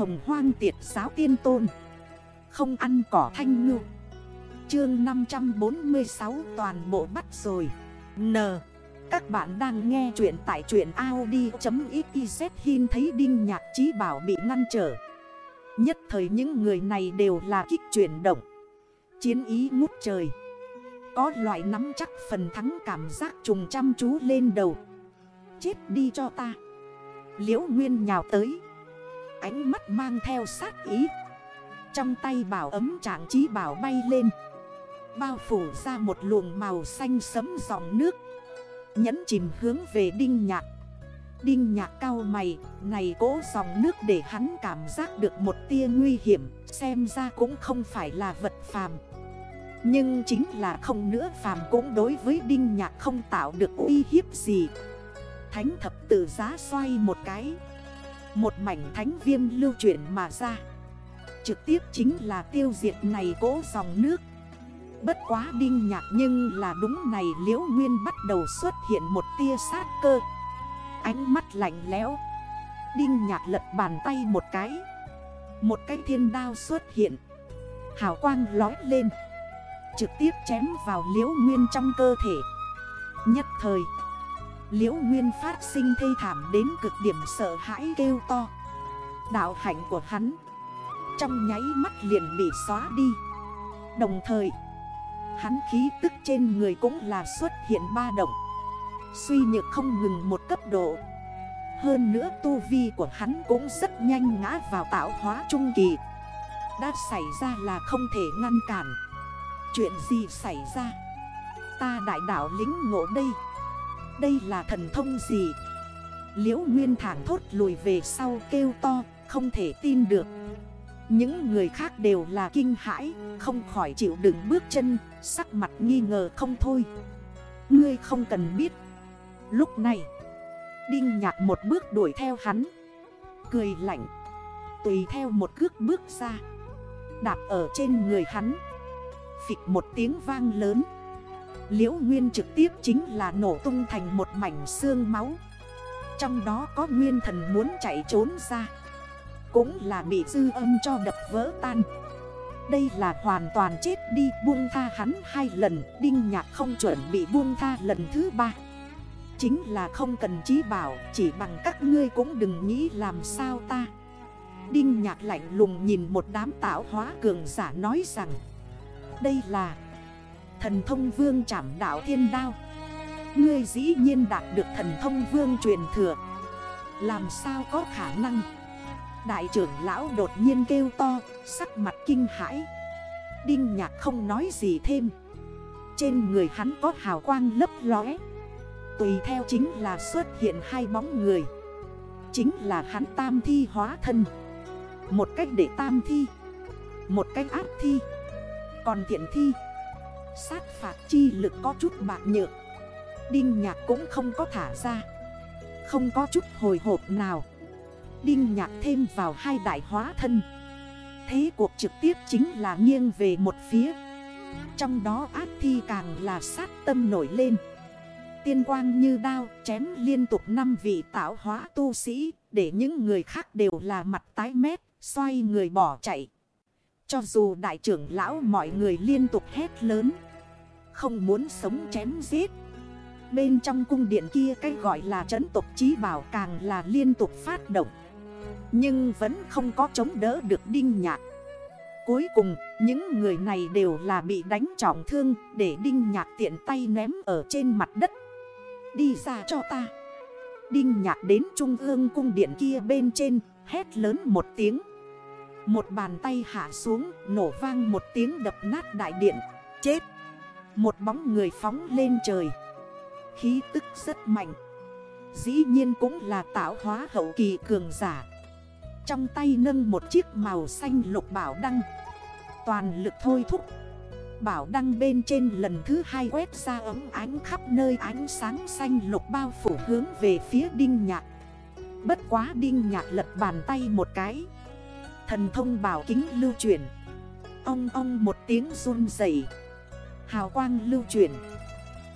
hồng hoang tiệt giáo tiên tôn. Không ăn cỏ thanh ngư. Chương 546 toàn bộ bắt rồi. N. Các bạn đang nghe chuyện tại truyện Audi.xyz Hin thấy Đinh Nhạc Trí Bảo bị ngăn trở. Nhất thời những người này đều là kích chuyển động. Chiến ý ngút trời. Có loại nắm chắc phần thắng cảm giác trùng chăm chú lên đầu. Chết đi cho ta. Liễu Nguyên nhào tới. Ánh mắt mang theo sát ý. Trong tay bảo ấm trạng trí bảo bay lên. Bao phủ ra một luồng màu xanh sấm dòng nước. Nhấn chìm hướng về đinh nhạc. Đinh nhạc cao mày, Này cố dòng nước để hắn cảm giác được một tia nguy hiểm, Xem ra cũng không phải là vật phàm. Nhưng chính là không nữa phàm cũng đối với đinh nhạc không tạo được uy hiếp gì. Thánh thập tử giá xoay một cái. Một mảnh thánh viêm lưu chuyển mà ra. Trực tiếp chính là tiêu diệt này cỗ dòng nước. Bất quá đinh nhạc nhưng là đúng này liễu nguyên bắt đầu xuất hiện một tia sát cơ. Ánh mắt lạnh lẽo. Đinh nhạc lật bàn tay một cái. Một cái thiên đao xuất hiện. Hào quang lói lên. Trực tiếp chém vào liễu nguyên trong cơ thể. Nhất thời Liễu Nguyên phát sinh thê thảm đến cực điểm sợ hãi kêu to. Đạo hạnh của hắn Trong nháy mắt liền bị xóa đi. Đồng thời, Hắn khí tức trên người cũng là xuất hiện ba động. Suy nhược không ngừng một cấp độ. Hơn nữa tu vi của hắn cũng rất nhanh ngã vào tạo hóa trung kỳ. Đã xảy ra là không thể ngăn cản. Chuyện gì xảy ra? Ta đại đảo lính ngộ đây đây là thần thông gì? Liễu Nguyên thẳng thốt lùi về sau kêu to, Không thể tin được. Những người khác đều là kinh hãi, Không khỏi chịu đựng bước chân, Sắc mặt nghi ngờ không thôi. Ngươi không cần biết. Lúc này, Đinh nhạc một bước đuổi theo hắn. Cười lạnh. Tùy theo một cước bước ra. Đạp ở trên người hắn. Phịch một tiếng vang lớn. Liễu Nguyên trực tiếp chính là nổ tung thành một mảnh xương máu. Trong đó có nguyên thần muốn chạy trốn ra. Cũng là bị dư âm cho đập vỡ tan. Đây là hoàn toàn chết đi, buông tha hắn hai lần, Đinh nhạc không chuẩn bị buông tha lần thứ ba. Chính là không cần trí bảo, Chỉ bằng các ngươi cũng đừng nghĩ làm sao ta. Đinh nhạc lạnh lùng nhìn một đám tạo hóa cường giả nói rằng, Đây là Thần thông vương trảm đảo thiên đao. Ngươi dĩ nhiên đạt được thần thông vương truyền thừa. Làm sao có khả năng? Đại trưởng lão đột nhiên kêu to, Sắc mặt kinh hãi. Đinh nhạc không nói gì thêm. Trên người hắn có hào quang lấp lóe. Tùy theo chính là xuất hiện hai bóng người. Chính là hắn tam thi hóa thân. Một cách để tam thi, Một cách áp thi. Còn thiện thi Sát phạt chi lực có chút bạc nhược. Đinh nhạc cũng không có thả ra. Không có chút hồi hộp nào. Đinh nhạc thêm vào hai đại hóa thân. Thế cuộc trực tiếp chính là nghiêng về một phía. Trong đó ác thi càng là sát tâm nổi lên. Tiên quang như đao chém liên tục năm vị tạo hóa tu sĩ, Để những người khác đều là mặt tái mét, Xoay người bỏ chạy cho dù đại trưởng lão mọi người liên tục hét lớn, Không muốn sống chém giết. Bên trong cung điện kia cái gọi là trấn tục trí bảo càng là liên tục phát động, Nhưng vẫn không có chống đỡ được đinh nhạc. Cuối cùng, những người này đều là bị đánh trọng thương, Để đinh nhạc tiện tay ném ở trên mặt đất. Đi ra cho ta. Đinh nhạc đến trung ương cung điện kia bên trên, Hét lớn một tiếng một bàn tay hạ xuống, nổ vang một tiếng đập nát đại điện. Chết! Một bóng người phóng lên trời. Khí tức rất mạnh. Dĩ nhiên cũng là tạo hóa hậu kỳ cường giả. Trong tay nâng một chiếc màu xanh lục bảo đăng. Toàn lực thôi thúc. Bảo đăng bên trên lần thứ hai quét ra ấm ánh khắp nơi ánh sáng xanh lục bao phủ hướng về phía đinh nhạc. Bất quá đinh nhạc lật bàn tay một cái. Thần thông bảo kính lưu chuyển ông ông một tiếng run dậy Hào quang lưu chuyển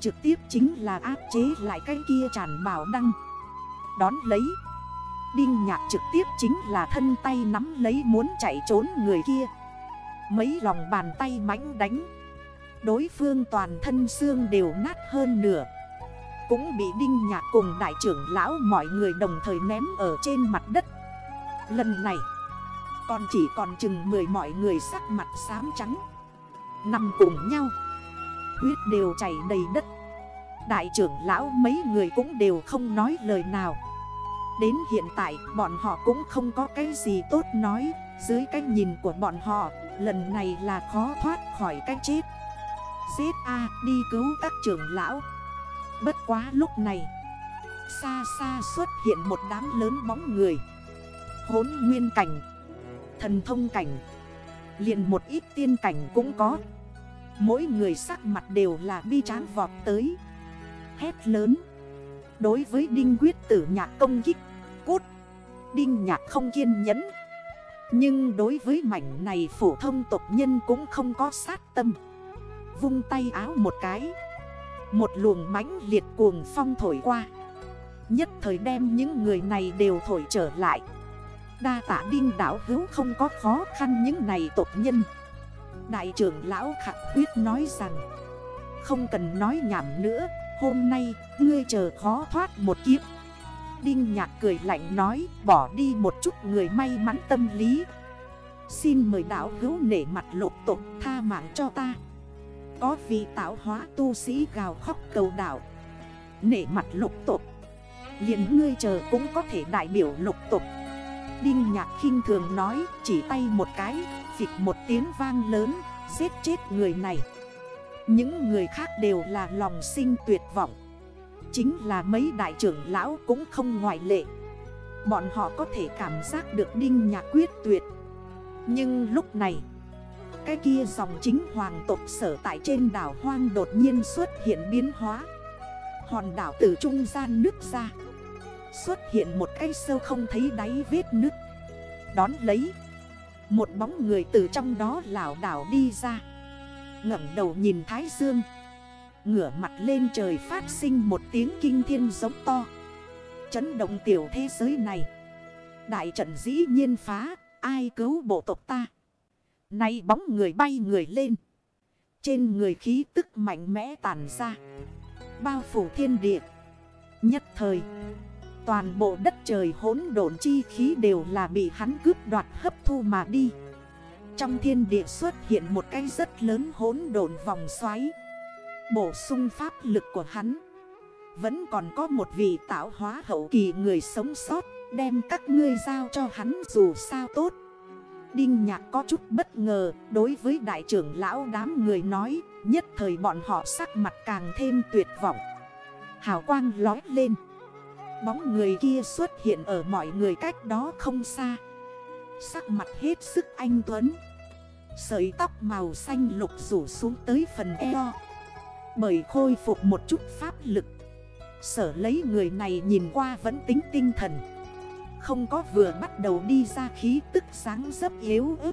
Trực tiếp chính là áp chế lại cái kia tràn bảo đăng. Đón lấy. Đinh nhạc trực tiếp chính là thân tay nắm lấy muốn chạy trốn người kia. Mấy lòng bàn tay mãnh đánh. Đối phương toàn thân xương đều nát hơn nửa. Cũng bị đinh nhạc cùng đại trưởng lão mọi người đồng thời ném ở trên mặt đất. Lần này còn chỉ còn chừng 10 mọi người sắc mặt xám trắng. Nằm cùng nhau. Huyết đều chảy đầy đất. Đại trưởng lão mấy người cũng đều không nói lời nào. Đến hiện tại, bọn họ cũng không có cái gì tốt nói. Dưới cái nhìn của bọn họ, Lần này là khó thoát khỏi cái chết. Giết A, đi cứu các trưởng lão. Bất quá lúc này, Xa xa xuất hiện một đám lớn bóng người. Hốn nguyên cảnh. Thần thông cảnh. Liền một ít tiên cảnh cũng có. Mỗi người sắc mặt đều là bi tráng vọt tới. Hét lớn. Đối với Đinh Quyết tử nhạc công kích, Cút. Đinh nhạc không kiên nhẫn. Nhưng đối với mảnh này phổ thông tộc nhân cũng không có sát tâm. Vung tay áo một cái. Một luồng mãnh liệt cuồng phong thổi qua. Nhất thời đem những người này đều thổi trở lại. Đa tạ đinh đảo hữu không có khó khăn những này tộc nhân. Đại trưởng lão khẳng quyết nói rằng, Không cần nói nhảm nữa, Hôm nay ngươi chờ khó thoát một kiếp. Đinh nhạc cười lạnh nói, Bỏ đi một chút người may mắn tâm lý. Xin mời đảo hữu nể mặt lục tục tha mạng cho ta. Có vị tạo hóa tu sĩ gào khóc cầu đảo Nể mặt lục tục, liền ngươi chờ cũng có thể đại biểu lục tục. Đinh nhạc khinh thường nói, Chỉ tay một cái, Phịch một tiếng vang lớn, Giết chết người này. Những người khác đều là lòng sinh tuyệt vọng. Chính là mấy đại trưởng lão cũng không ngoại lệ. Bọn họ có thể cảm giác được đinh nhạc quyết tuyệt. Nhưng lúc này, Cái kia dòng chính hoàng tộc sở tại trên đảo hoang đột nhiên xuất hiện biến hóa. Hòn đảo từ trung gian nước ra. Xuất hiện một cây sâu không thấy đáy vết nước Đón lấy, Một bóng người từ trong đó lảo đảo đi ra. Ngẩng đầu nhìn Thái Dương. Ngửa mặt lên trời phát sinh một tiếng kinh thiên giống to. Chấn động tiểu thế giới này. Đại trận dĩ nhiên phá, Ai cứu bộ tộc ta? Nay bóng người bay người lên. Trên người khí tức mạnh mẽ tàn ra. Bao phủ thiên địa. Nhất thời Toàn bộ đất trời hỗn độn chi khí đều là bị hắn cướp đoạt hấp thu mà đi. Trong thiên địa xuất hiện một cái rất lớn hỗn độn vòng xoáy. Bổ sung pháp lực của hắn. Vẫn còn có một vị tạo hóa hậu kỳ người sống sót, Đem các ngươi giao cho hắn dù sao tốt. Đinh nhạc có chút bất ngờ, Đối với đại trưởng lão đám người nói, Nhất thời bọn họ sắc mặt càng thêm tuyệt vọng. Hào quang lói lên. Bóng người kia xuất hiện ở mọi người cách đó không xa. Sắc mặt hết sức anh Tuấn. Sợi tóc màu xanh lục rủ xuống tới phần eo. Bởi khôi phục một chút pháp lực. Sở lấy người này nhìn qua vẫn tính tinh thần. Không có vừa bắt đầu đi ra khí tức sáng dấp yếu ớt.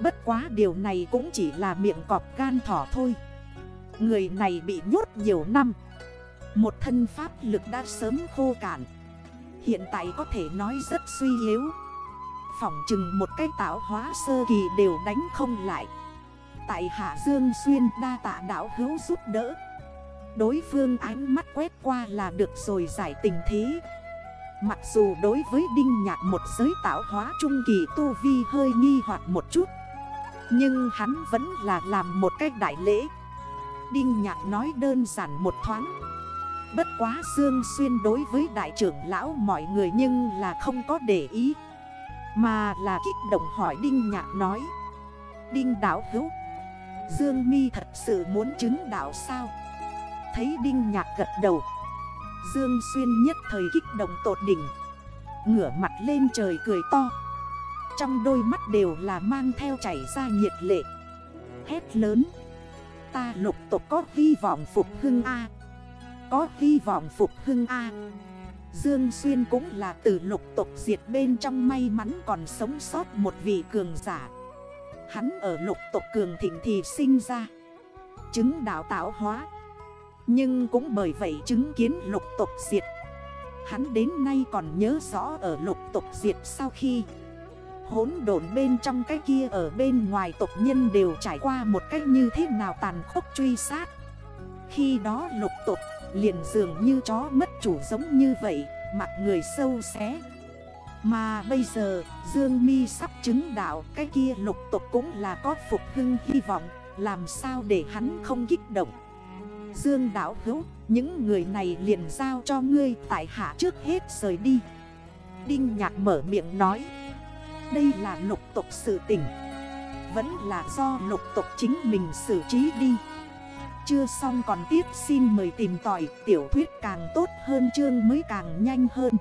Bất quá điều này cũng chỉ là miệng cọp gan thỏ thôi. Người này bị nhốt nhiều năm một thân pháp lực đã sớm khô cạn. Hiện tại có thể nói rất suy yếu. Phỏng chừng một cái tạo hóa sơ kỳ đều đánh không lại. Tại Hạ Dương Xuyên đa tạ đảo hữu giúp đỡ. Đối phương ánh mắt quét qua là được rồi giải tình thế Mặc dù đối với Đinh Nhạc một giới tạo hóa trung kỳ tu vi hơi nghi hoặc một chút, Nhưng hắn vẫn là làm một cách đại lễ. Đinh Nhạc nói đơn giản một thoáng. Bất quá Dương Xuyên đối với đại trưởng lão mọi người nhưng là không có để ý. Mà là kích động hỏi Đinh Nhạc nói. Đinh đảo hữu, Dương mi thật sự muốn chứng đạo sao? Thấy Đinh Nhạc gật đầu. Dương Xuyên nhất thời kích động tột đỉnh. Ngửa mặt lên trời cười to. Trong đôi mắt đều là mang theo chảy ra nhiệt lệ. Hét lớn. Ta lục tục có hy vọng phục hưng A có hy vọng phục hưng A. Dương Xuyên cũng là từ lục tộc diệt bên trong may mắn còn sống sót một vị cường giả. Hắn ở lục tộc cường thịnh thì sinh ra. Chứng đạo tạo hóa. Nhưng cũng bởi vậy chứng kiến lục tộc diệt. Hắn đến nay còn nhớ rõ ở lục tộc diệt sau khi Hốn độn bên trong cái kia ở bên ngoài tộc nhân đều trải qua một cách như thế nào tàn khốc truy sát. Khi đó lục tộc liền dường như chó mất chủ giống như vậy, Mặt người sâu xé. Mà bây giờ, Dương mi sắp chứng đạo Cái kia lục tục cũng là có phục hưng hy vọng, Làm sao để hắn không kích động? Dương đảo hữu, Những người này liền giao cho ngươi Tại hạ trước hết rời đi. Đinh nhạc mở miệng nói, Đây là lục tục sự tình. Vẫn là do lục tục chính mình xử trí đi. Chưa xong còn tiếp, xin mời tìm tỏi Tiểu thuyết càng tốt hơn, chương mới càng nhanh hơn.